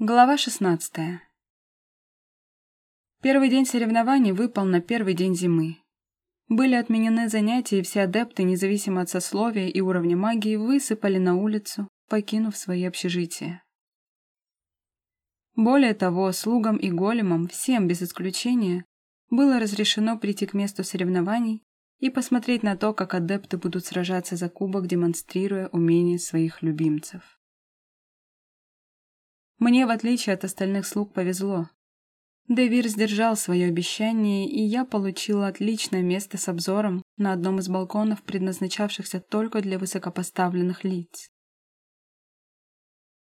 Глава 16. Первый день соревнований выпал на первый день зимы. Были отменены занятия, и все адепты, независимо от сословия и уровня магии, высыпали на улицу, покинув свои общежития. Более того, слугам и големам, всем без исключения, было разрешено прийти к месту соревнований и посмотреть на то, как адепты будут сражаться за кубок, демонстрируя умения своих любимцев. Мне, в отличие от остальных слуг, повезло. Девир сдержал свое обещание, и я получила отличное место с обзором на одном из балконов, предназначавшихся только для высокопоставленных лиц.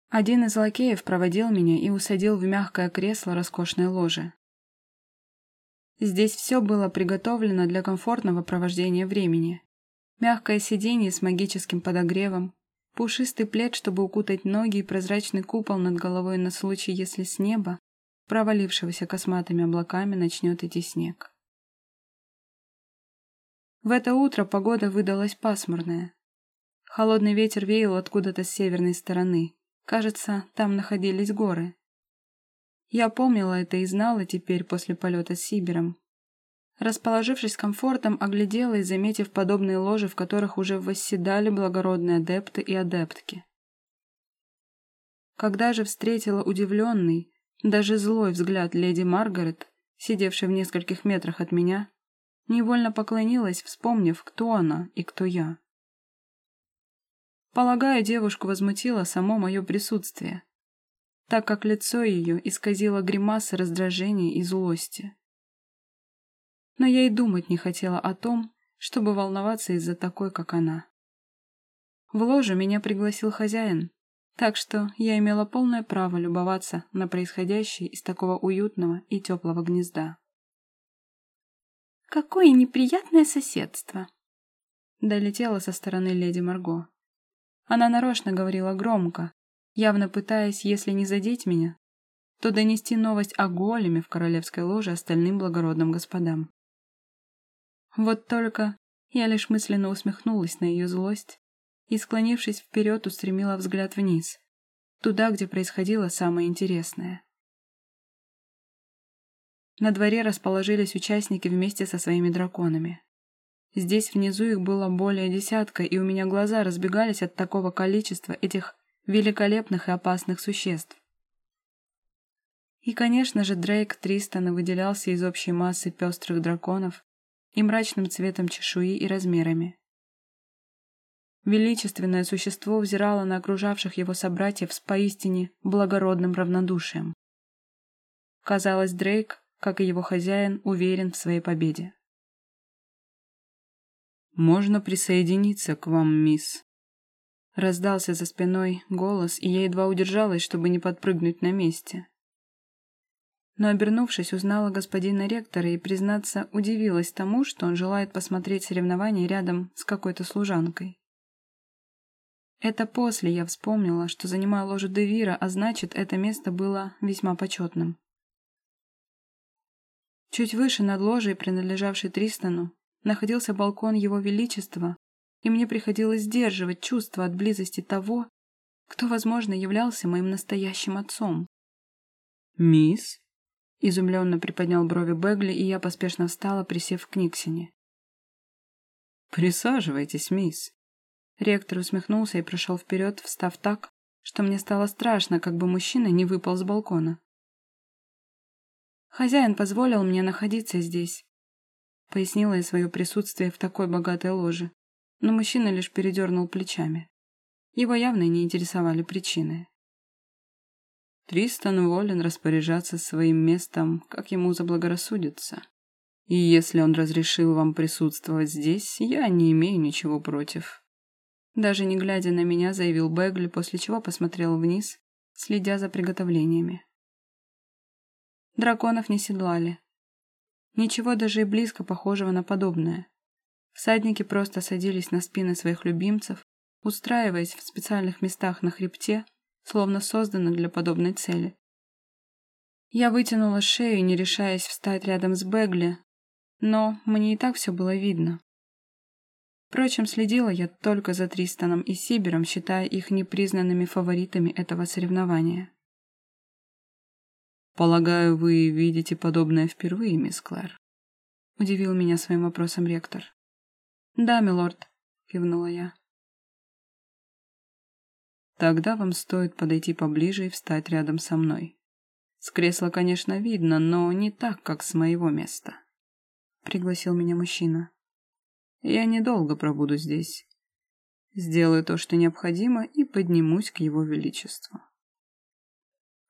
Один из лакеев проводил меня и усадил в мягкое кресло роскошной ложи. Здесь все было приготовлено для комфортного провождения времени. Мягкое сиденье с магическим подогревом, пушистый плед, чтобы укутать ноги и прозрачный купол над головой на случай, если с неба, провалившегося косматыми облаками, начнет идти снег. В это утро погода выдалась пасмурная. Холодный ветер веял откуда-то с северной стороны. Кажется, там находились горы. Я помнила это и знала теперь после полета с Сибиром, Расположившись комфортом, оглядела и заметив подобные ложи, в которых уже восседали благородные адепты и адептки. Когда же встретила удивленный, даже злой взгляд леди Маргарет, сидевшей в нескольких метрах от меня, невольно поклонилась, вспомнив, кто она и кто я. Полагаю, девушку возмутило само мое присутствие, так как лицо ее исказило гримасы раздражения и злости но я и думать не хотела о том, чтобы волноваться из-за такой, как она. В ложу меня пригласил хозяин, так что я имела полное право любоваться на происходящее из такого уютного и теплого гнезда. «Какое неприятное соседство!» Долетела со стороны леди Марго. Она нарочно говорила громко, явно пытаясь, если не задеть меня, то донести новость о големе в королевской ложе остальным благородным господам. Вот только я лишь мысленно усмехнулась на ее злость и, склонившись вперед, устремила взгляд вниз, туда, где происходило самое интересное. На дворе расположились участники вместе со своими драконами. Здесь внизу их было более десятка, и у меня глаза разбегались от такого количества этих великолепных и опасных существ. И, конечно же, Дрейк Тристона выделялся из общей массы пестрых драконов, и мрачным цветом чешуи и размерами. Величественное существо взирало на окружавших его собратьев с поистине благородным равнодушием. Казалось, Дрейк, как и его хозяин, уверен в своей победе. «Можно присоединиться к вам, мисс?» Раздался за спиной голос, и я едва удержалась, чтобы не подпрыгнуть на месте но, обернувшись, узнала господина ректора и, признаться, удивилась тому, что он желает посмотреть соревнования рядом с какой-то служанкой. Это после я вспомнила, что занимаю ложу Девира, а значит, это место было весьма почетным. Чуть выше над ложей, принадлежавшей Тристану, находился балкон Его Величества, и мне приходилось сдерживать чувство от близости того, кто, возможно, являлся моим настоящим отцом. «Мисс?» Изумленно приподнял брови Бегли, и я поспешно встала, присев к Никсине. «Присаживайтесь, мисс». Ректор усмехнулся и прошел вперед, встав так, что мне стало страшно, как бы мужчина не выпал с балкона. «Хозяин позволил мне находиться здесь», — пояснила я свое присутствие в такой богатой ложе, но мужчина лишь передернул плечами. Его явно не интересовали причины. Тристан волен распоряжаться своим местом, как ему заблагорассудится. И если он разрешил вам присутствовать здесь, я не имею ничего против. Даже не глядя на меня, заявил Бегли, после чего посмотрел вниз, следя за приготовлениями. Драконов не седлали. Ничего даже и близко похожего на подобное. Всадники просто садились на спины своих любимцев, устраиваясь в специальных местах на хребте, словно созданы для подобной цели. Я вытянула шею, не решаясь встать рядом с Бегли, но мне и так все было видно. Впрочем, следила я только за Тристаном и Сибером, считая их непризнанными фаворитами этого соревнования. Полагаю, вы видите подобное впервые, мисс Клэр? Удивил меня своим вопросом ректор. Да, милорд, кивнула я. Тогда вам стоит подойти поближе и встать рядом со мной. С кресла, конечно, видно, но не так, как с моего места. Пригласил меня мужчина. Я недолго пробуду здесь. Сделаю то, что необходимо, и поднимусь к его величеству.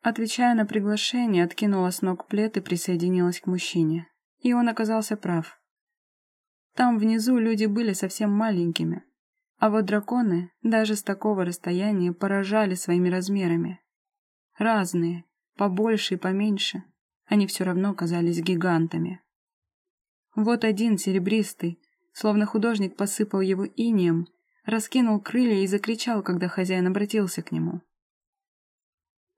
Отвечая на приглашение, откинула с ног плед и присоединилась к мужчине. И он оказался прав. Там внизу люди были совсем маленькими, а вот драконы даже с такого расстояния поражали своими размерами. Разные, побольше и поменьше, они все равно казались гигантами. Вот один серебристый, словно художник посыпал его инием, раскинул крылья и закричал, когда хозяин обратился к нему.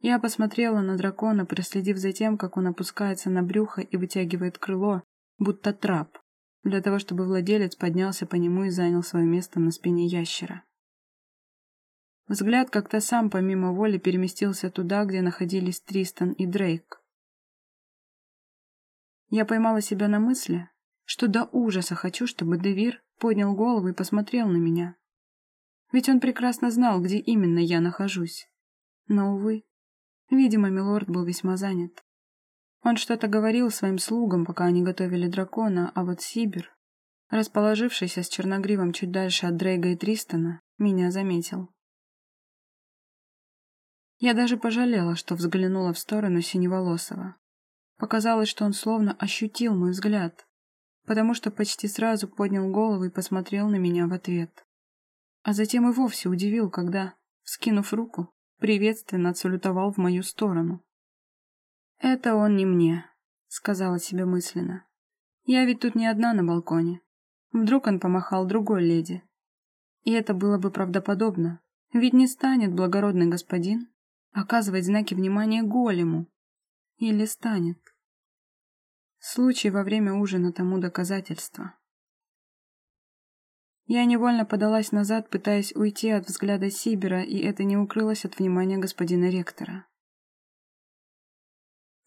Я посмотрела на дракона, проследив за тем, как он опускается на брюхо и вытягивает крыло, будто трап для того, чтобы владелец поднялся по нему и занял свое место на спине ящера. Взгляд как-то сам помимо воли переместился туда, где находились Тристан и Дрейк. Я поймала себя на мысли, что до ужаса хочу, чтобы Девир поднял голову и посмотрел на меня. Ведь он прекрасно знал, где именно я нахожусь. Но, увы, видимо, Милорд был весьма занят. Он что-то говорил своим слугам, пока они готовили дракона, а вот Сибир, расположившийся с черногривом чуть дальше от Дрейга и Тристона, меня заметил. Я даже пожалела, что взглянула в сторону Синеволосого. Показалось, что он словно ощутил мой взгляд, потому что почти сразу поднял голову и посмотрел на меня в ответ. А затем и вовсе удивил, когда, скинув руку, приветственно отсалютовал в мою сторону. «Это он не мне», — сказала себе мысленно. «Я ведь тут не одна на балконе. Вдруг он помахал другой леди. И это было бы правдоподобно, ведь не станет благородный господин оказывать знаки внимания голему. Или станет. Случай во время ужина тому доказательство. Я невольно подалась назад, пытаясь уйти от взгляда Сибера, и это не укрылось от внимания господина ректора.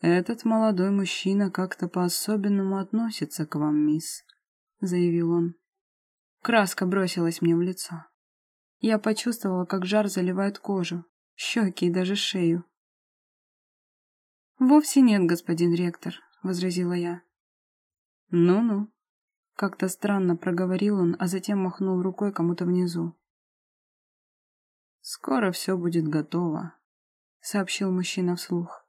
«Этот молодой мужчина как-то по-особенному относится к вам, мисс», — заявил он. Краска бросилась мне в лицо. Я почувствовала, как жар заливает кожу, щеки и даже шею. «Вовсе нет, господин ректор», — возразила я. «Ну-ну», — как-то странно проговорил он, а затем махнул рукой кому-то внизу. «Скоро все будет готово», — сообщил мужчина вслух.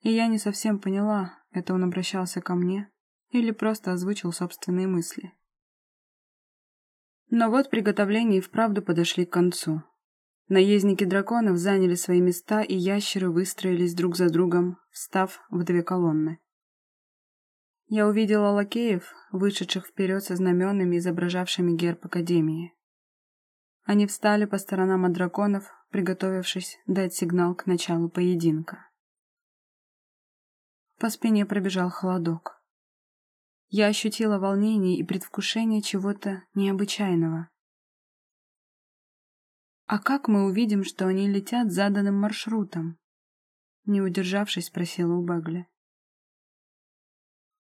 И я не совсем поняла, это он обращался ко мне или просто озвучил собственные мысли. Но вот приготовления и вправду подошли к концу. Наездники драконов заняли свои места, и ящеры выстроились друг за другом, встав в две колонны. Я увидела лакеев, вышедших вперед со знаменами, изображавшими герб Академии. Они встали по сторонам от драконов, приготовившись дать сигнал к началу поединка. По спине пробежал холодок. Я ощутила волнение и предвкушение чего-то необычайного. «А как мы увидим, что они летят заданным маршрутом?» Не удержавшись, спросила у Багля.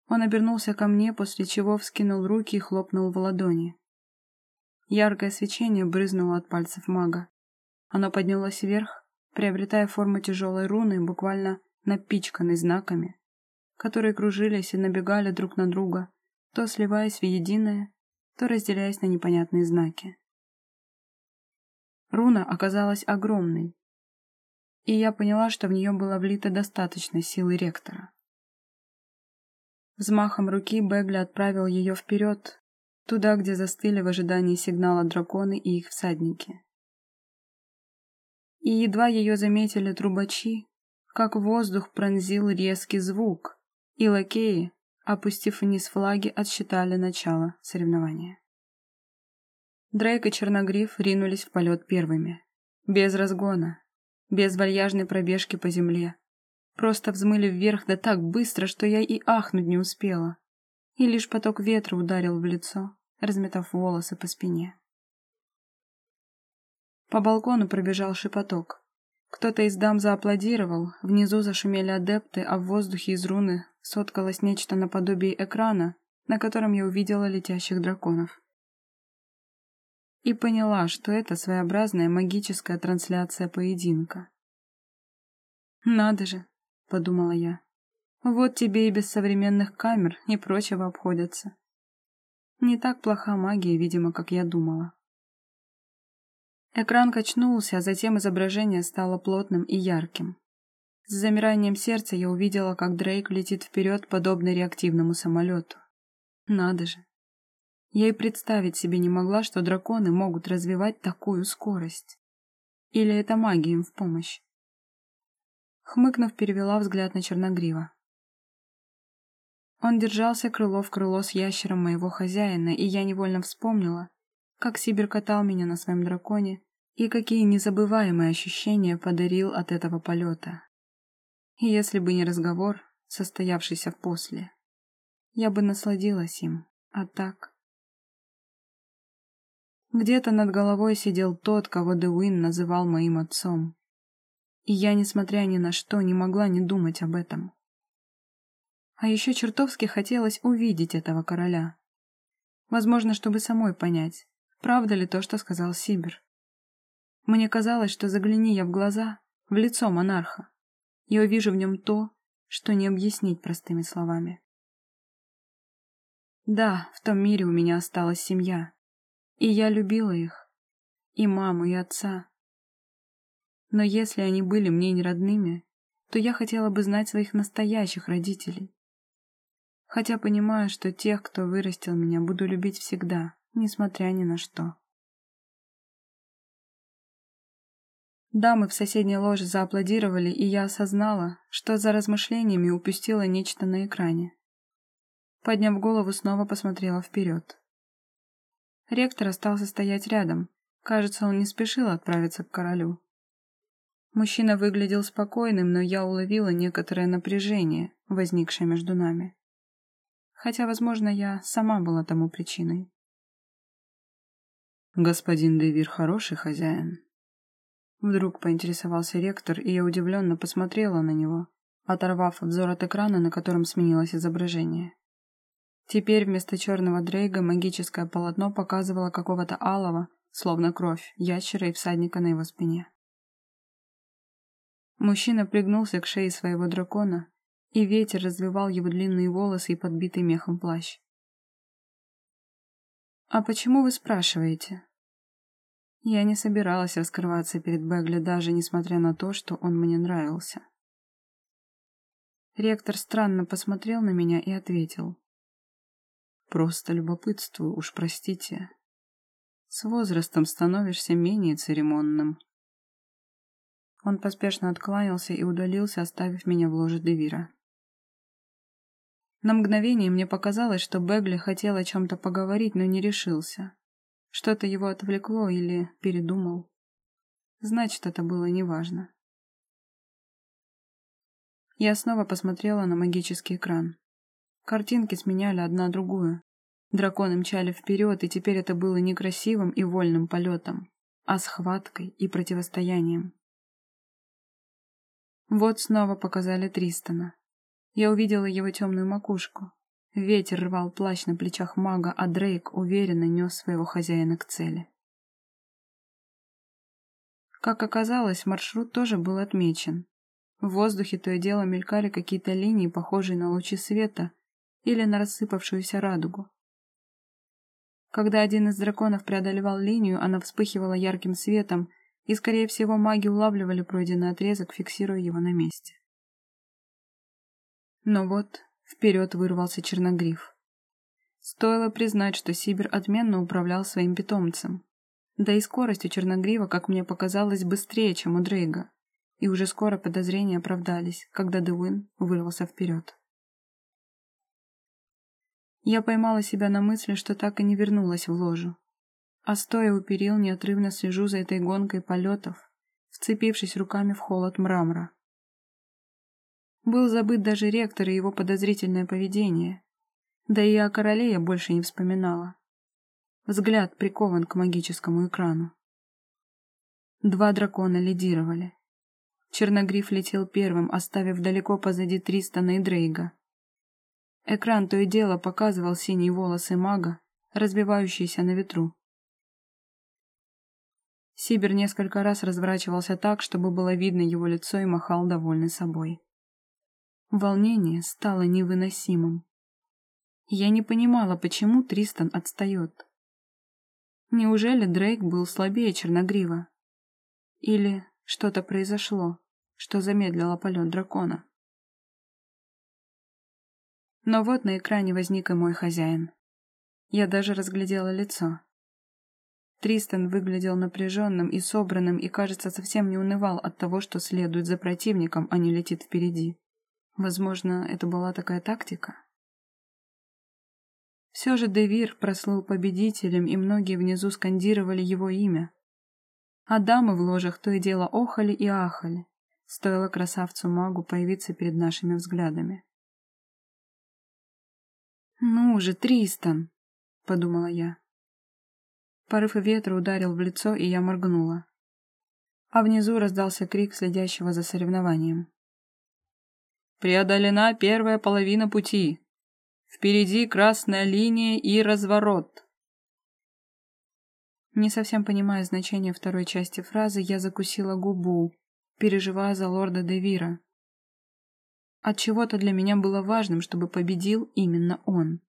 Он обернулся ко мне, после чего вскинул руки и хлопнул в ладони. Яркое свечение брызнуло от пальцев мага. Оно поднялось вверх, приобретая форму тяжелой руны, буквально напичканный знаками, которые кружились и набегали друг на друга, то сливаясь в единое, то разделяясь на непонятные знаки. Руна оказалась огромной, и я поняла, что в нее было влито достаточно силы ректора. Взмахом руки Бегли отправил ее вперед, туда, где застыли в ожидании сигнала драконы и их всадники. И едва ее заметили трубачи, как воздух пронзил резкий звук, и лакеи, опустив вниз флаги, отсчитали начало соревнования. Дрейк и Черногриф ринулись в полет первыми. Без разгона, без вальяжной пробежки по земле. Просто взмыли вверх да так быстро, что я и ахнуть не успела. И лишь поток ветра ударил в лицо, разметав волосы по спине. По балкону пробежал шепоток. Кто-то из дам зааплодировал, внизу зашумели адепты, а в воздухе из руны соткалось нечто наподобие экрана, на котором я увидела летящих драконов. И поняла, что это своеобразная магическая трансляция поединка. «Надо же», — подумала я, — «вот тебе и без современных камер и прочего обходятся». Не так плоха магия, видимо, как я думала. Экран качнулся, а затем изображение стало плотным и ярким. С замиранием сердца я увидела, как Дрейк летит вперед, подобно реактивному самолету. Надо же. Я и представить себе не могла, что драконы могут развивать такую скорость. Или это магия им в помощь? Хмыкнув, перевела взгляд на Черногрива. Он держался крыло в крыло с ящером моего хозяина, и я невольно вспомнила, как Сибир катал меня на своем драконе и какие незабываемые ощущения подарил от этого полета. И если бы не разговор, состоявшийся после, я бы насладилась им, а так... Где-то над головой сидел тот, кого Деуин называл моим отцом. И я, несмотря ни на что, не могла не думать об этом. А еще чертовски хотелось увидеть этого короля. Возможно, чтобы самой понять, правда ли то, что сказал Сибир. Мне казалось, что загляни я в глаза, в лицо монарха, я увижу в нем то, что не объяснить простыми словами. Да, в том мире у меня осталась семья, и я любила их, и маму, и отца. Но если они были мне не родными, то я хотела бы знать своих настоящих родителей хотя понимаю, что тех, кто вырастил меня, буду любить всегда, несмотря ни на что. Дамы в соседней ложе зааплодировали, и я осознала, что за размышлениями упустила нечто на экране. Подняв голову, снова посмотрела вперед. Ректор остался стоять рядом. Кажется, он не спешил отправиться к королю. Мужчина выглядел спокойным, но я уловила некоторое напряжение, возникшее между нами хотя, возможно, я сама была тому причиной. «Господин Девир хороший хозяин?» Вдруг поинтересовался ректор, и я удивленно посмотрела на него, оторвав взор от экрана, на котором сменилось изображение. Теперь вместо черного дрейга магическое полотно показывало какого-то алого, словно кровь, ящера и всадника на его спине. Мужчина пригнулся к шее своего дракона, и ветер развивал его длинные волосы и подбитый мехом плащ. «А почему вы спрашиваете?» Я не собиралась раскрываться перед Бегли, даже несмотря на то, что он мне нравился. Ректор странно посмотрел на меня и ответил. «Просто любопытствую, уж простите. С возрастом становишься менее церемонным». Он поспешно откланялся и удалился, оставив меня в ложе Девира. На мгновение мне показалось, что Бегли хотел о чем-то поговорить, но не решился. Что-то его отвлекло или передумал. Значит, это было неважно. Я снова посмотрела на магический экран. Картинки сменяли одна другую. Драконы мчали вперед, и теперь это было не красивым и вольным полетом, а схваткой и противостоянием. Вот снова показали Тристона. Я увидела его темную макушку. Ветер рвал плащ на плечах мага, а Дрейк уверенно нес своего хозяина к цели. Как оказалось, маршрут тоже был отмечен. В воздухе то и дело мелькали какие-то линии, похожие на лучи света или на рассыпавшуюся радугу. Когда один из драконов преодолевал линию, она вспыхивала ярким светом, и, скорее всего, маги улавливали пройденный отрезок, фиксируя его на месте. Но вот вперед вырвался черногриф. Стоило признать, что Сибир отменно управлял своим питомцем. Да и скорость у черногрива, как мне показалось, быстрее, чем у Дрейга. И уже скоро подозрения оправдались, когда Деуин вырвался вперед. Я поймала себя на мысли, что так и не вернулась в ложу. А стоя у перил, неотрывно слежу за этой гонкой полетов, вцепившись руками в холод мрамора. Был забыт даже ректор и его подозрительное поведение. Да и о короле я больше не вспоминала. Взгляд прикован к магическому экрану. Два дракона лидировали. Черногриф летел первым, оставив далеко позади Тристана и Дрейга. Экран то и дело показывал синие волосы мага, разбивающиеся на ветру. Сибир несколько раз разворачивался так, чтобы было видно его лицо и махал довольный собой. Волнение стало невыносимым. Я не понимала, почему Тристан отстает. Неужели Дрейк был слабее Черногрива? Или что-то произошло, что замедлило полет дракона? Но вот на экране возник и мой хозяин. Я даже разглядела лицо. Тристан выглядел напряженным и собранным и, кажется, совсем не унывал от того, что следует за противником, а не летит впереди. Возможно, это была такая тактика? Все же Девир прослыл победителем, и многие внизу скандировали его имя. А дамы в ложах то и дело охали и ахали. Стоило красавцу-магу появиться перед нашими взглядами. «Ну же, Тристан!» — подумала я. Порыв ветра ударил в лицо, и я моргнула. А внизу раздался крик следящего за соревнованием. «Преодолена первая половина пути. Впереди красная линия и разворот». Не совсем понимая значение второй части фразы, я закусила губу, переживая за лорда Девира. От чего то для меня было важным, чтобы победил именно он.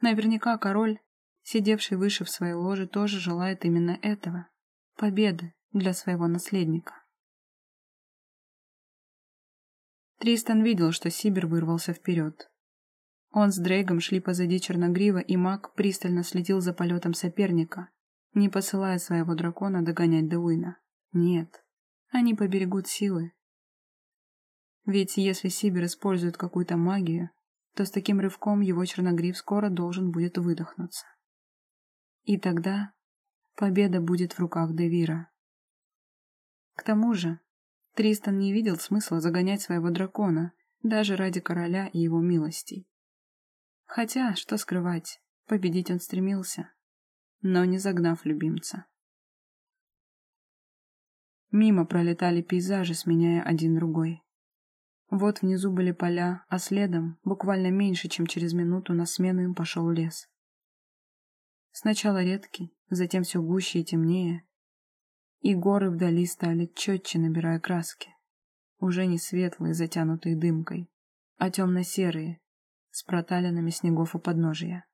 Наверняка король сидевший выше в своей ложе, тоже желает именно этого — победы для своего наследника. Тристан видел, что Сибир вырвался вперед. Он с Дрейгом шли позади Черногрива, и маг пристально следил за полетом соперника, не посылая своего дракона догонять Деуина. Нет, они поберегут силы. Ведь если Сибир использует какую-то магию, то с таким рывком его Черногрив скоро должен будет выдохнуться. И тогда победа будет в руках Девира. К тому же, Тристан не видел смысла загонять своего дракона, даже ради короля и его милостей. Хотя, что скрывать, победить он стремился, но не загнав любимца. Мимо пролетали пейзажи, сменяя один другой. Вот внизу были поля, а следом, буквально меньше, чем через минуту, на смену им пошел лес. Сначала редкий, затем все гуще и темнее. И горы вдали стали четче, набирая краски. Уже не светлые, затянутые дымкой, а темно-серые, с проталинами снегов у подножия.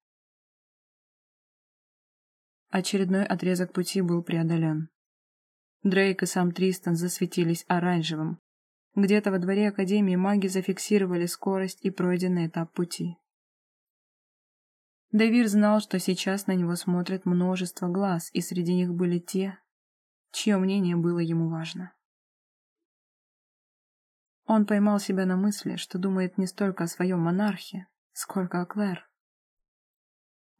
Очередной отрезок пути был преодолен. Дрейк и сам Тристан засветились оранжевым. Где-то во дворе Академии маги зафиксировали скорость и пройденный этап пути. Давир знал, что сейчас на него смотрят множество глаз, и среди них были те, чье мнение было ему важно. Он поймал себя на мысли, что думает не столько о своем монархе, сколько о Клэр.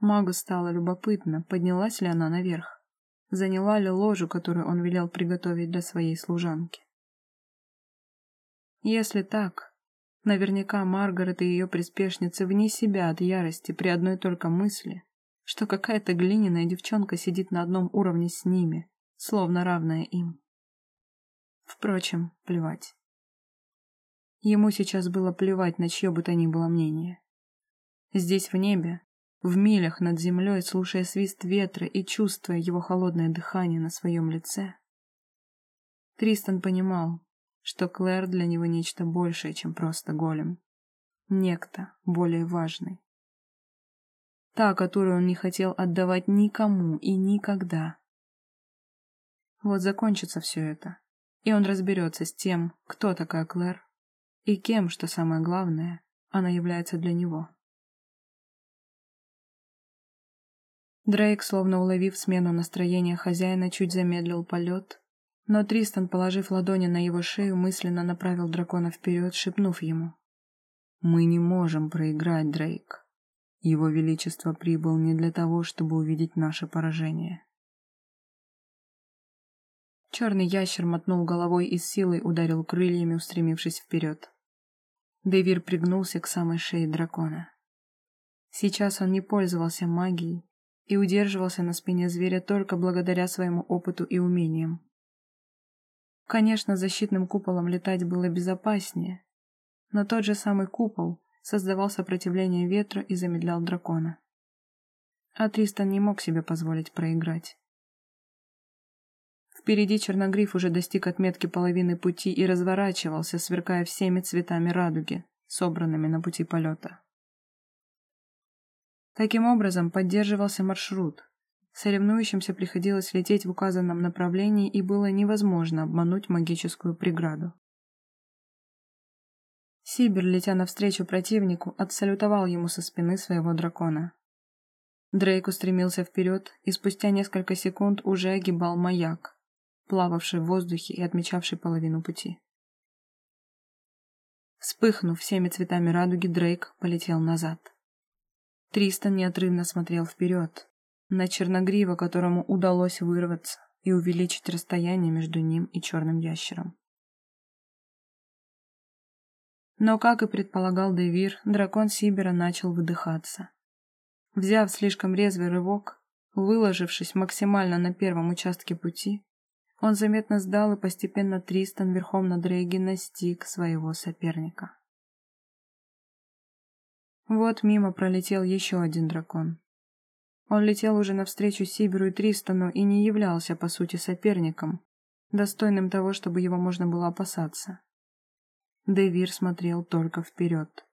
Магу стало любопытно, поднялась ли она наверх, заняла ли ложу, которую он велел приготовить для своей служанки. Если так, Наверняка Маргарет и ее приспешницы вне себя от ярости при одной только мысли, что какая-то глиняная девчонка сидит на одном уровне с ними, словно равная им. Впрочем, плевать. Ему сейчас было плевать на чье бы то ни было мнение. Здесь в небе, в милях над землей, слушая свист ветра и чувствуя его холодное дыхание на своем лице, Тристан понимал, что Клэр для него нечто большее, чем просто голем. Некто более важный. Та, которую он не хотел отдавать никому и никогда. Вот закончится все это, и он разберется с тем, кто такая Клэр, и кем, что самое главное, она является для него. Дрейк, словно уловив смену настроения хозяина, чуть замедлил полет но Тристан, положив ладони на его шею, мысленно направил дракона вперед, шепнув ему. «Мы не можем проиграть, Дрейк. Его Величество прибыл не для того, чтобы увидеть наше поражение». Черный ящер мотнул головой и с силой ударил крыльями, устремившись вперед. Девир пригнулся к самой шее дракона. Сейчас он не пользовался магией и удерживался на спине зверя только благодаря своему опыту и умениям. Конечно, защитным куполом летать было безопаснее, но тот же самый купол создавал сопротивление ветру и замедлял дракона. А Тристан не мог себе позволить проиграть. Впереди Черногриф уже достиг отметки половины пути и разворачивался, сверкая всеми цветами радуги, собранными на пути полета. Таким образом, поддерживался маршрут. Соревнующимся приходилось лететь в указанном направлении, и было невозможно обмануть магическую преграду. Сибир, летя навстречу противнику, отсалютовал ему со спины своего дракона. Дрейк устремился вперед и спустя несколько секунд уже огибал маяк, плававший в воздухе и отмечавший половину пути. Вспыхнув всеми цветами радуги, Дрейк полетел назад. Тристан неотрывно смотрел вперед, на черногрива, которому удалось вырваться и увеличить расстояние между ним и черным ящером. Но, как и предполагал Девир, дракон Сибера начал выдыхаться. Взяв слишком резвый рывок, выложившись максимально на первом участке пути, он заметно сдал, и постепенно Тристан верхом на Дрейге настиг своего соперника. Вот мимо пролетел еще один дракон. Он летел уже навстречу Сиберу и Тристану и не являлся, по сути, соперником, достойным того, чтобы его можно было опасаться. Дэвир смотрел только вперед,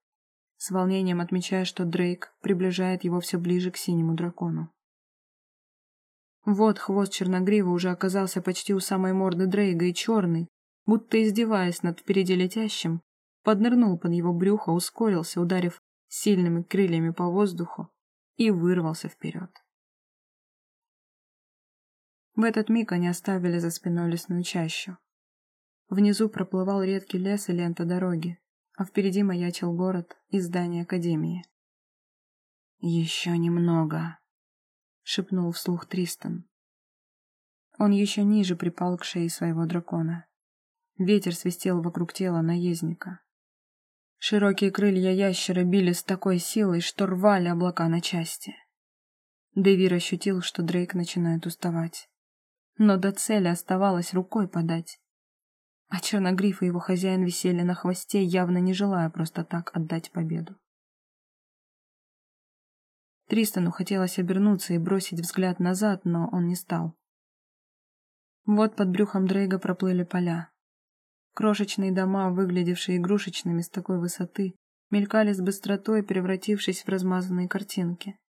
с волнением отмечая, что Дрейк приближает его все ближе к синему дракону. Вот хвост черногрива уже оказался почти у самой морды Дрейга, и черный, будто издеваясь над впереди летящим, поднырнул под его брюхо, ускорился, ударив сильными крыльями по воздуху, и вырвался вперед. В этот миг они оставили за спиной лесную чащу. Внизу проплывал редкий лес и лента дороги, а впереди маячил город и здание Академии. «Еще немного», — шепнул вслух Тристан. Он еще ниже припал к шее своего дракона. Ветер свистел вокруг тела наездника. Широкие крылья ящера били с такой силой, что рвали облака на части. Дэвир ощутил, что Дрейк начинает уставать. Но до цели оставалось рукой подать. А Черногриф и его хозяин висели на хвосте, явно не желая просто так отдать победу. Тристану хотелось обернуться и бросить взгляд назад, но он не стал. Вот под брюхом Дрейга проплыли поля. Крошечные дома, выглядевшие игрушечными с такой высоты, мелькали с быстротой, превратившись в размазанные картинки.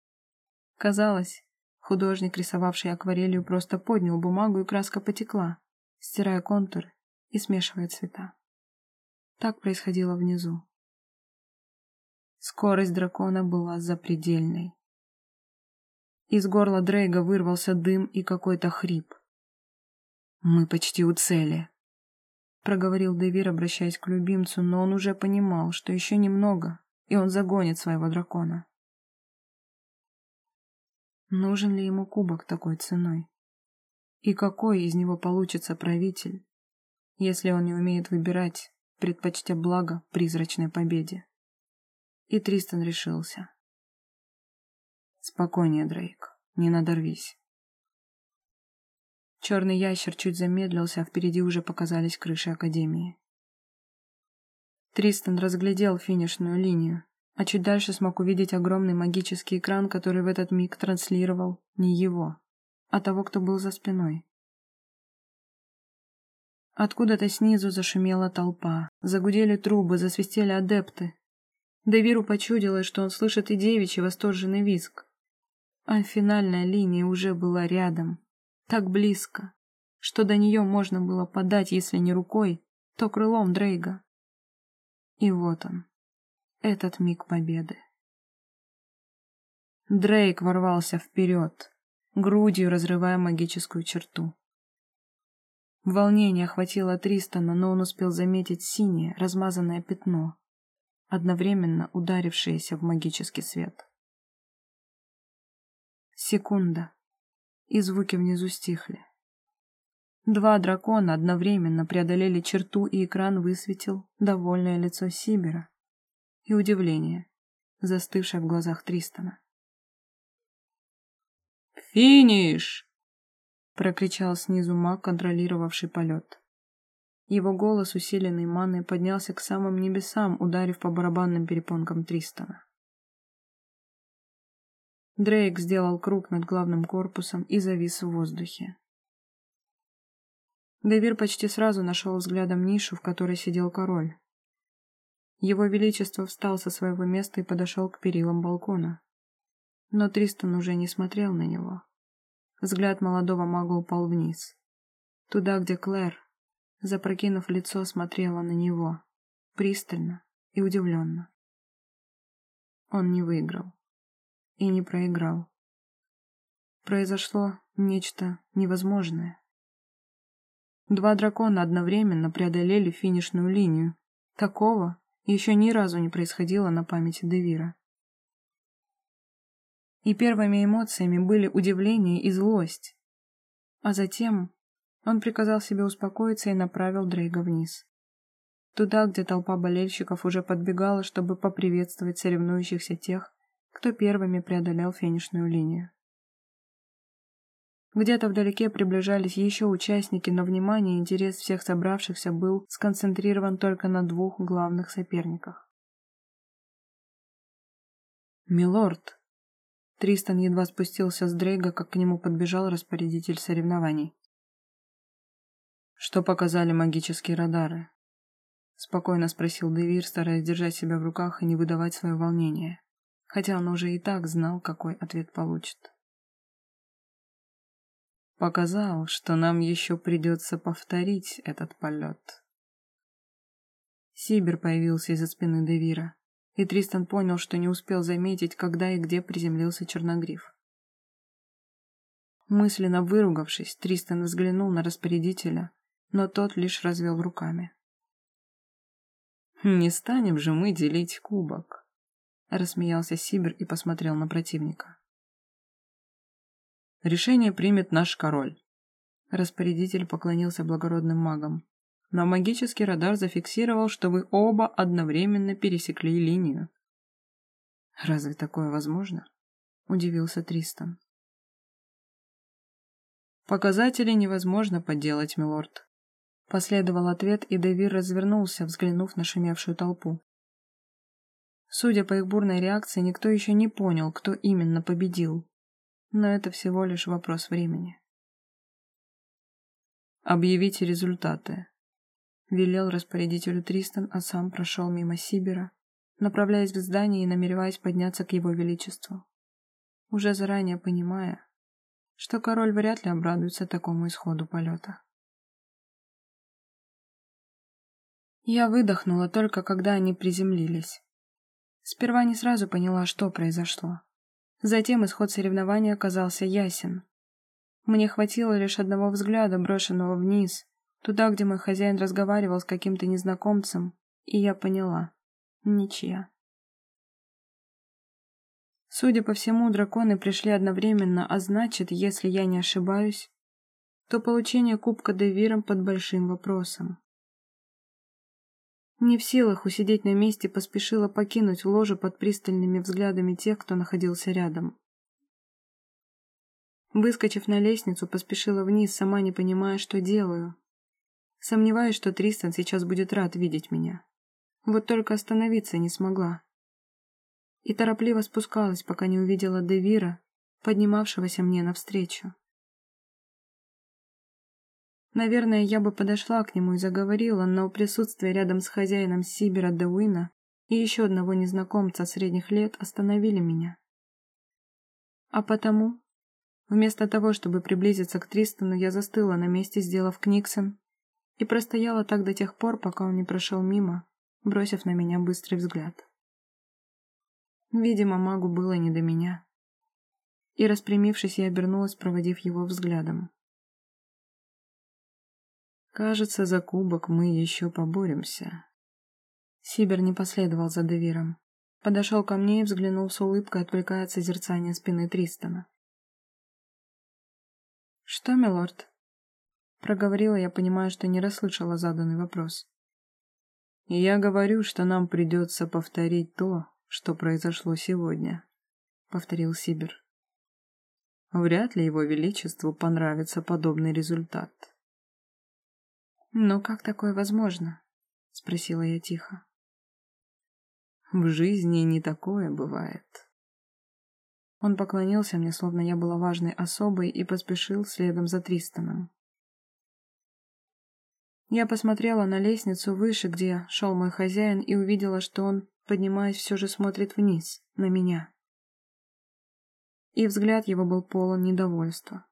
Казалось, художник, рисовавший акварелью, просто поднял бумагу, и краска потекла, стирая контуры и смешивая цвета. Так происходило внизу. Скорость дракона была запредельной. Из горла Дрейга вырвался дым и какой-то хрип. «Мы почти у цели», — проговорил Девир, обращаясь к любимцу, но он уже понимал, что еще немного, и он загонит своего дракона. Нужен ли ему кубок такой ценой? И какой из него получится правитель, если он не умеет выбирать, предпочтя благо призрачной победе. И Тристан решился. Спокойнее, Дрейк, не надорвись. Черный ящер чуть замедлился, а впереди уже показались крыши Академии. Тристан разглядел финишную линию, а чуть дальше смог увидеть огромный магический экран, который в этот миг транслировал не его, а того, кто был за спиной. Откуда-то снизу зашумела толпа, загудели трубы, засвистели адепты. Девиру почудилось, что он слышит и девичий восторженный визг. А финальная линия уже была рядом, так близко, что до нее можно было подать, если не рукой, то крылом Дрейга. И вот он, этот миг победы. Дрейк ворвался вперед, грудью разрывая магическую черту. Волнение охватило Тристона, но он успел заметить синее, размазанное пятно, одновременно ударившееся в магический свет. Секунда, и звуки внизу стихли. Два дракона одновременно преодолели черту, и экран высветил довольное лицо Сибера и удивление, застывшее в глазах Тристона. «Финиш!» прокричал снизу маг, контролировавший полет. Его голос, усиленный маной, поднялся к самым небесам, ударив по барабанным перепонкам Тристона. Дрейк сделал круг над главным корпусом и завис в воздухе. Девир почти сразу нашел взглядом нишу, в которой сидел король. Его Величество встал со своего места и подошел к перилам балкона. Но Тристан уже не смотрел на него. Взгляд молодого мага упал вниз. Туда, где Клэр, запрокинув лицо, смотрела на него, пристально и удивленно. Он не выиграл и не проиграл. Произошло нечто невозможное. Два дракона одновременно преодолели финишную линию. Такого еще ни разу не происходило на памяти Девира. И первыми эмоциями были удивление и злость. А затем он приказал себе успокоиться и направил Дрейга вниз. Туда, где толпа болельщиков уже подбегала, чтобы поприветствовать соревнующихся тех, кто первыми преодолел финишную линию. Где-то вдалеке приближались еще участники, но внимание и интерес всех собравшихся был сконцентрирован только на двух главных соперниках. «Милорд!» Тристан едва спустился с Дрейга, как к нему подбежал распорядитель соревнований. Что показали магические радары? Спокойно спросил Девир, стараясь держать себя в руках и не выдавать свое волнение, хотя он уже и так знал, какой ответ получит. Показал, что нам еще придется повторить этот полет. Сибир появился из-за спины Девира, и Тристан понял, что не успел заметить, когда и где приземлился черногриф. Мысленно выругавшись, Тристан взглянул на распорядителя, но тот лишь развел руками. «Не станем же мы делить кубок», — рассмеялся Сибир и посмотрел на противника. «Решение примет наш король». Распорядитель поклонился благородным магам. Но магический радар зафиксировал, что вы оба одновременно пересекли линию. «Разве такое возможно?» — удивился Тристан. «Показатели невозможно подделать, милорд», Последовал ответ, и Дэвир развернулся, взглянув на шумевшую толпу. Судя по их бурной реакции, никто еще не понял, кто именно победил. Но это всего лишь вопрос времени. «Объявите результаты», — велел распорядителю Тристан, а сам прошел мимо Сибера, направляясь в здание и намереваясь подняться к его величеству. Уже заранее понимая, что король вряд ли обрадуется такому исходу полета. Я выдохнула только когда они приземлились. Сперва не сразу поняла, что произошло. Затем исход соревнования оказался ясен. Мне хватило лишь одного взгляда, брошенного вниз, туда, где мой хозяин разговаривал с каким-то незнакомцем, и я поняла — ничья. Судя по всему, драконы пришли одновременно, а значит, если я не ошибаюсь, то получение Кубка Девиром под большим вопросом. Не в силах усидеть на месте, поспешила покинуть ложе под пристальными взглядами тех, кто находился рядом. Выскочив на лестницу, поспешила вниз, сама не понимая, что делаю. Сомневаюсь, что Тристан сейчас будет рад видеть меня. Вот только остановиться не смогла. И торопливо спускалась, пока не увидела Девира, поднимавшегося мне навстречу. Наверное, я бы подошла к нему и заговорила, но присутствие рядом с хозяином Сибера Деуина и еще одного незнакомца средних лет остановили меня. А потому, вместо того, чтобы приблизиться к Тристану, я застыла на месте, сделав книксон, и простояла так до тех пор, пока он не прошел мимо, бросив на меня быстрый взгляд. Видимо, магу было не до меня. И, распрямившись, я обернулась, проводив его взглядом. Кажется, за кубок мы еще поборемся. Сибер не последовал за Девиром. Подошел ко мне и взглянул с улыбкой, отвлекая от созерцания спины Тристона. «Что, милорд?» Проговорила я, понимая, что не расслышала заданный вопрос. «Я говорю, что нам придется повторить то, что произошло сегодня», — повторил Сибер. «Вряд ли его величеству понравится подобный результат». «Но как такое возможно?» — спросила я тихо. «В жизни не такое бывает». Он поклонился мне, словно я была важной особой, и поспешил следом за Тристаном. Я посмотрела на лестницу выше, где шел мой хозяин, и увидела, что он, поднимаясь, все же смотрит вниз, на меня. И взгляд его был полон недовольства.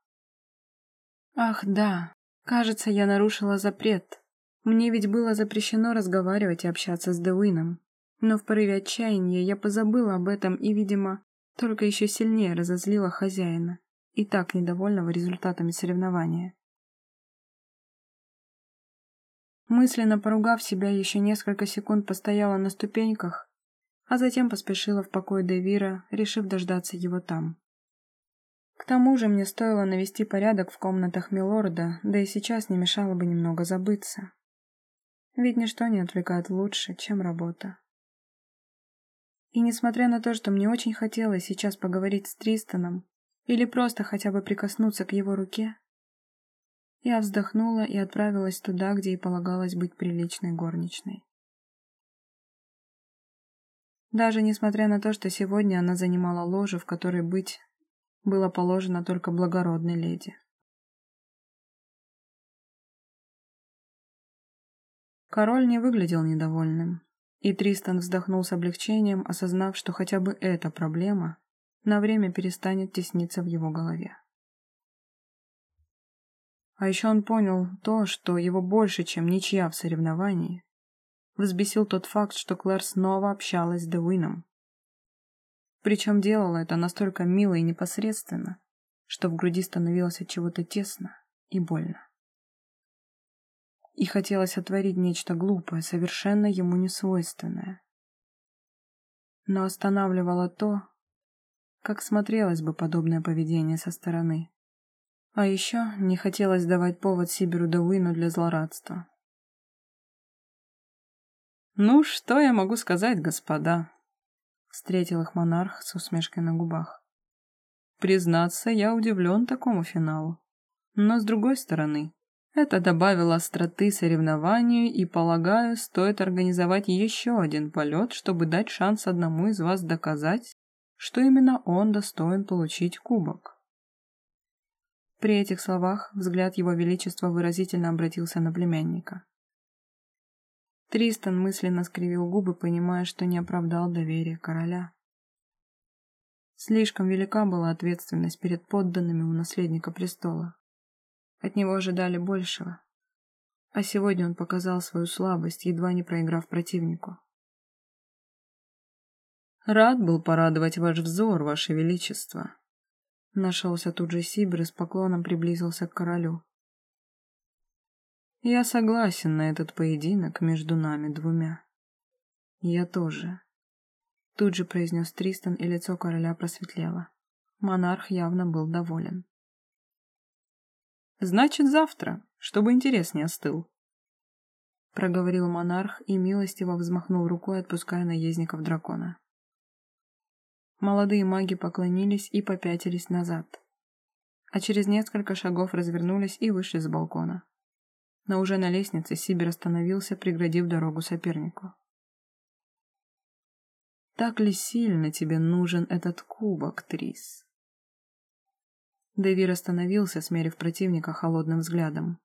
Ах, да, кажется, я нарушила запрет. Мне ведь было запрещено разговаривать и общаться с Деуином. Но в порыве отчаяния я позабыла об этом и, видимо, только еще сильнее разозлила хозяина, и так недовольного результатами соревнования. Мысленно поругав себя, еще несколько секунд постояла на ступеньках, а затем поспешила в покой Девира, решив дождаться его там. К тому же мне стоило навести порядок в комнатах Милорда, да и сейчас не мешало бы немного забыться. Ведь ничто не отвлекает лучше, чем работа. И несмотря на то, что мне очень хотелось сейчас поговорить с Тристаном или просто хотя бы прикоснуться к его руке, я вздохнула и отправилась туда, где и полагалось быть приличной горничной. Даже несмотря на то, что сегодня она занимала ложу, в которой быть было положено только благородной леди. Король не выглядел недовольным. И Тристан вздохнул с облегчением, осознав, что хотя бы эта проблема на время перестанет тесниться в его голове. А еще он понял то, что его больше, чем ничья в соревновании, взбесил тот факт, что Клэр снова общалась с Девином. Причем делала это настолько мило и непосредственно, что в груди становилось от чего-то тесно и больно и хотелось отворить нечто глупое, совершенно ему несвойственное. Но останавливало то, как смотрелось бы подобное поведение со стороны. А еще не хотелось давать повод Сибиру Давыну для злорадства. «Ну, что я могу сказать, господа?» Встретил их монарх с усмешкой на губах. «Признаться, я удивлен такому финалу. Но, с другой стороны, это добавило остроты соревнованию и, полагаю, стоит организовать еще один полет, чтобы дать шанс одному из вас доказать, что именно он достоин получить кубок. При этих словах взгляд его величества выразительно обратился на племянника. Тристан мысленно скривил губы, понимая, что не оправдал доверие короля. Слишком велика была ответственность перед подданными у наследника престола. От него ожидали большего. А сегодня он показал свою слабость, едва не проиграв противнику. «Рад был порадовать ваш взор, ваше величество!» Нашелся тут же Сибир и с поклоном приблизился к королю. «Я согласен на этот поединок между нами двумя». «Я тоже», — тут же произнес Тристан, и лицо короля просветлело. Монарх явно был доволен. Значит, завтра, чтобы интерес не остыл. Проговорил монарх и милостиво взмахнул рукой, отпуская наездников дракона. Молодые маги поклонились и попятились назад. А через несколько шагов развернулись и вышли с балкона. Но уже на лестнице Сибир остановился, преградив дорогу сопернику. «Так ли сильно тебе нужен этот кубок, Трис?» Дэвир остановился, смерив противника холодным взглядом.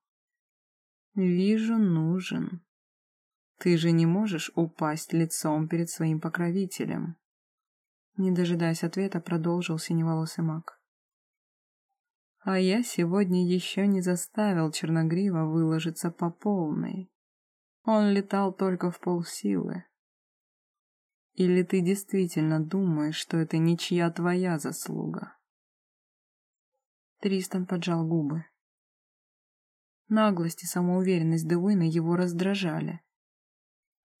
«Вижу, нужен. Ты же не можешь упасть лицом перед своим покровителем». Не дожидаясь ответа, продолжил синеволосый маг. «А я сегодня еще не заставил Черногрива выложиться по полной. Он летал только в полсилы. Или ты действительно думаешь, что это ничья твоя заслуга?» Тристан поджал губы. Наглость и самоуверенность Девына его раздражали.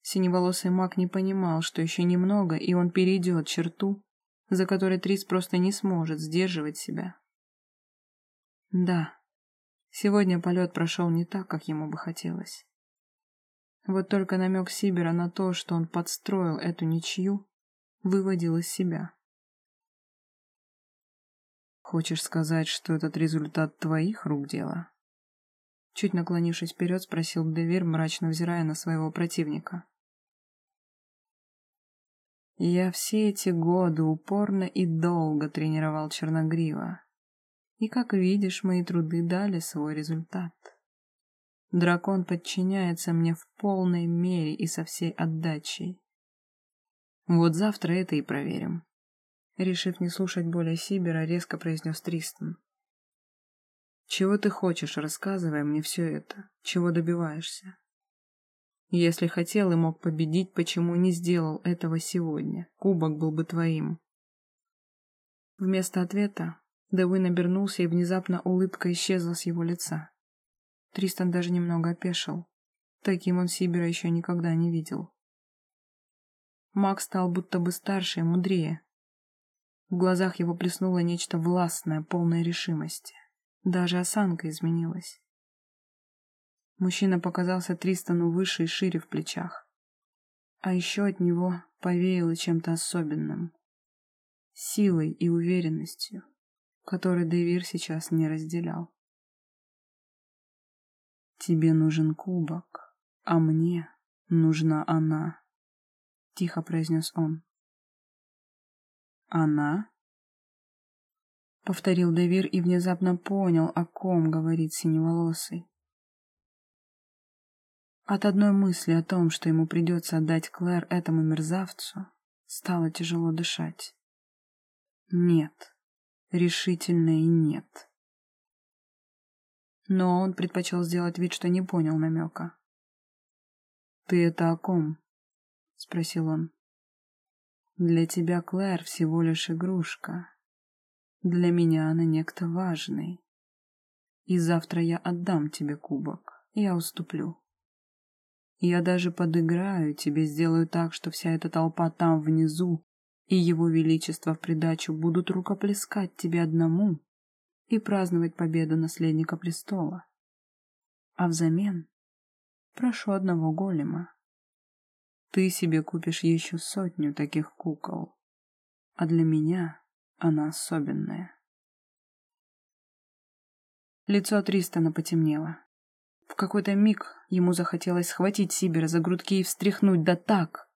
Синеволосый маг не понимал, что еще немного, и он перейдет черту, за которой Трис просто не сможет сдерживать себя. Да, сегодня полет прошел не так, как ему бы хотелось. Вот только намек Сибера на то, что он подстроил эту ничью, выводил из себя. Хочешь сказать, что этот результат твоих рук дело? Чуть наклонившись вперед, спросил Девир, мрачно взирая на своего противника. Я все эти годы упорно и долго тренировал Черногрива. И, как видишь, мои труды дали свой результат. Дракон подчиняется мне в полной мере и со всей отдачей. Вот завтра это и проверим. Решив не слушать более Сибера, резко произнес Тристан. Чего ты хочешь, рассказывай мне все это. Чего добиваешься? Если хотел и мог победить, почему не сделал этого сегодня? Кубок был бы твоим. Вместо ответа Дэвин обернулся, и внезапно улыбка исчезла с его лица. Тристан даже немного опешил. Таким он Сибера еще никогда не видел. Маг стал будто бы старше и мудрее. В глазах его плеснуло нечто властное, полное решимости. Даже осанка изменилась. Мужчина показался Тристану выше и шире в плечах. А еще от него повеяло чем-то особенным. Силой и уверенностью, которой Девир сейчас не разделял. «Тебе нужен кубок, а мне нужна она», — тихо произнес он. «Она?» — повторил Девир и внезапно понял, о ком говорит синеволосый. От одной мысли о том, что ему придется отдать Клэр этому мерзавцу, стало тяжело дышать. Нет, решительно и нет. Но он предпочел сделать вид, что не понял намека. «Ты это о ком?» — спросил он. «Для тебя Клэр всего лишь игрушка. Для меня она некто важный. И завтра я отдам тебе кубок, я уступлю». Я даже подыграю тебе, сделаю так, что вся эта толпа там внизу и его величество в придачу будут рукоплескать тебе одному и праздновать победу наследника престола. А взамен прошу одного голема. Ты себе купишь еще сотню таких кукол, а для меня она особенная. Лицо Тристона потемнело. В какой-то миг ему захотелось схватить Сибера за грудки и встряхнуть да так,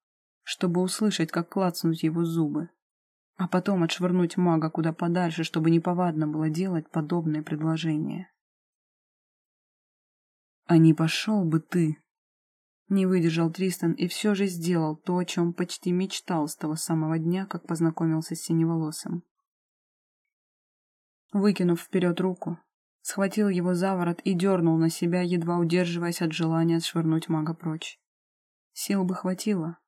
чтобы услышать, как клацнуть его зубы, а потом отшвырнуть мага куда подальше, чтобы неповадно было делать подобные предложения. «А не пошел бы ты!» Не выдержал Тристан и все же сделал то, о чем почти мечтал с того самого дня, как познакомился с синеволосым. Выкинув вперед руку, схватил его за ворот и дернул на себя, едва удерживаясь от желания отшвырнуть мага прочь. Сил бы хватило.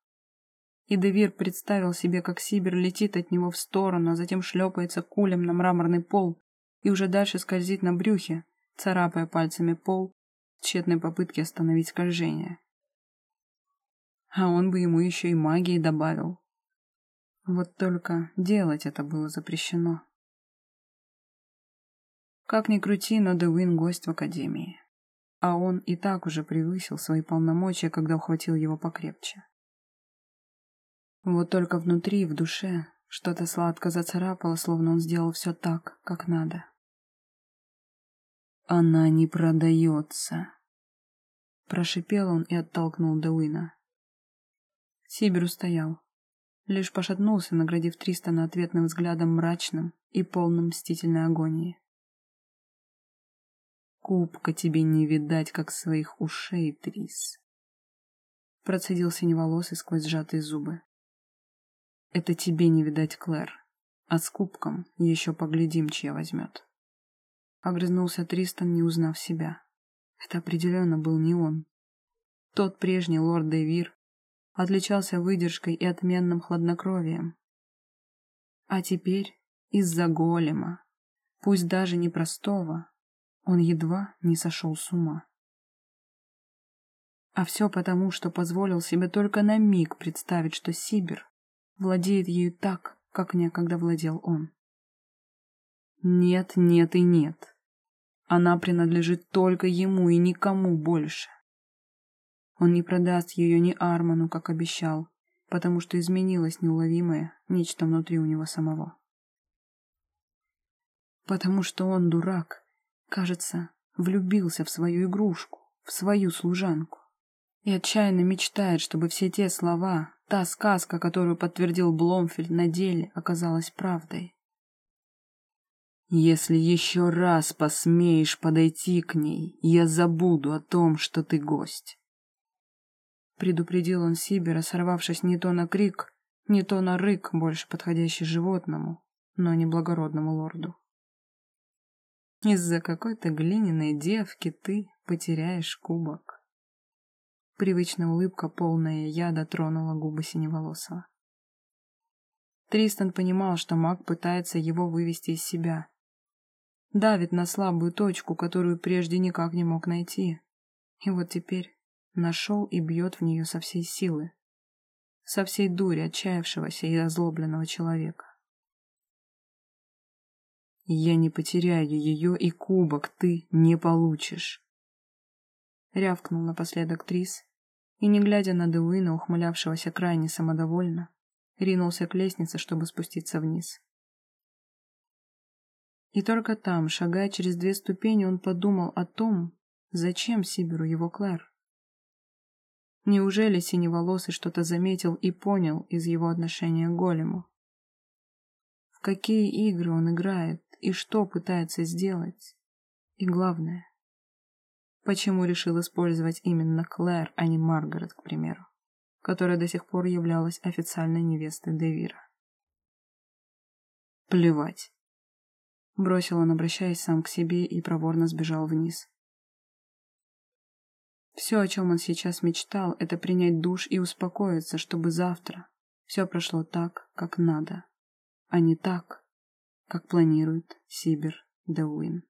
И Девир представил себе, как Сибир летит от него в сторону, а затем шлепается кулем на мраморный пол и уже дальше скользит на брюхе, царапая пальцами пол в тщетной попытке остановить скольжение. А он бы ему еще и магией добавил. Вот только делать это было запрещено. Как ни крути, но Девин гость в академии. А он и так уже превысил свои полномочия, когда ухватил его покрепче. Вот только внутри, в душе, что-то сладко зацарапало, словно он сделал все так, как надо. «Она не продается», — прошипел он и оттолкнул Деуина. Сибир устоял. Лишь пошатнулся, наградив Тристана ответным взглядом мрачным и полным мстительной агонии. Кубка тебе не видать, как своих ушей, Трис. Процедил синеволосый сквозь сжатые зубы. Это тебе не видать, Клэр. А с кубком еще поглядим, чья возьмет. Огрызнулся Тристан, не узнав себя. Это определенно был не он. Тот прежний лорд Девир отличался выдержкой и отменным хладнокровием. А теперь из-за голема, пусть даже непростого, он едва не сошел с ума. А все потому, что позволил себе только на миг представить, что Сибир владеет ею так, как некогда владел он. Нет, нет и нет. Она принадлежит только ему и никому больше. Он не продаст ее ни Арману, как обещал, потому что изменилось неуловимое нечто внутри у него самого. Потому что он дурак Кажется, влюбился в свою игрушку, в свою служанку. И отчаянно мечтает, чтобы все те слова, та сказка, которую подтвердил Бломфельд на деле, оказалась правдой. Если еще раз посмеешь подойти к ней, я забуду о том, что ты гость. Предупредил он Сибера, сорвавшись не то на крик, не то на рык, больше подходящий животному, но не благородному лорду. Из-за какой-то глиняной девки ты потеряешь кубок. Привычная улыбка, полная яда, тронула губы синеволосого. Тристан понимал, что маг пытается его вывести из себя, давит на слабую точку, которую прежде никак не мог найти. И вот теперь нашел и бьет в нее со всей силы, со всей дури отчаявшегося и озлобленного человека. Я не потеряю ее, и кубок ты не получишь. Рявкнул напоследок Трис, и, не глядя на Деуина, ухмылявшегося крайне самодовольно, ринулся к лестнице, чтобы спуститься вниз. И только там, шагая через две ступени, он подумал о том, зачем Сиберу его Клэр. Неужели Синеволосый что-то заметил и понял из его отношения к голему? В какие игры он играет и что пытается сделать? И главное, почему решил использовать именно Клэр, а не Маргарет, к примеру, которая до сих пор являлась официальной невестой Девира? Плевать. Бросил он, обращаясь сам к себе, и проворно сбежал вниз. Все, о чем он сейчас мечтал, это принять душ и успокоиться, чтобы завтра все прошло так, как надо, а не так, как планирует Сибир Деуин.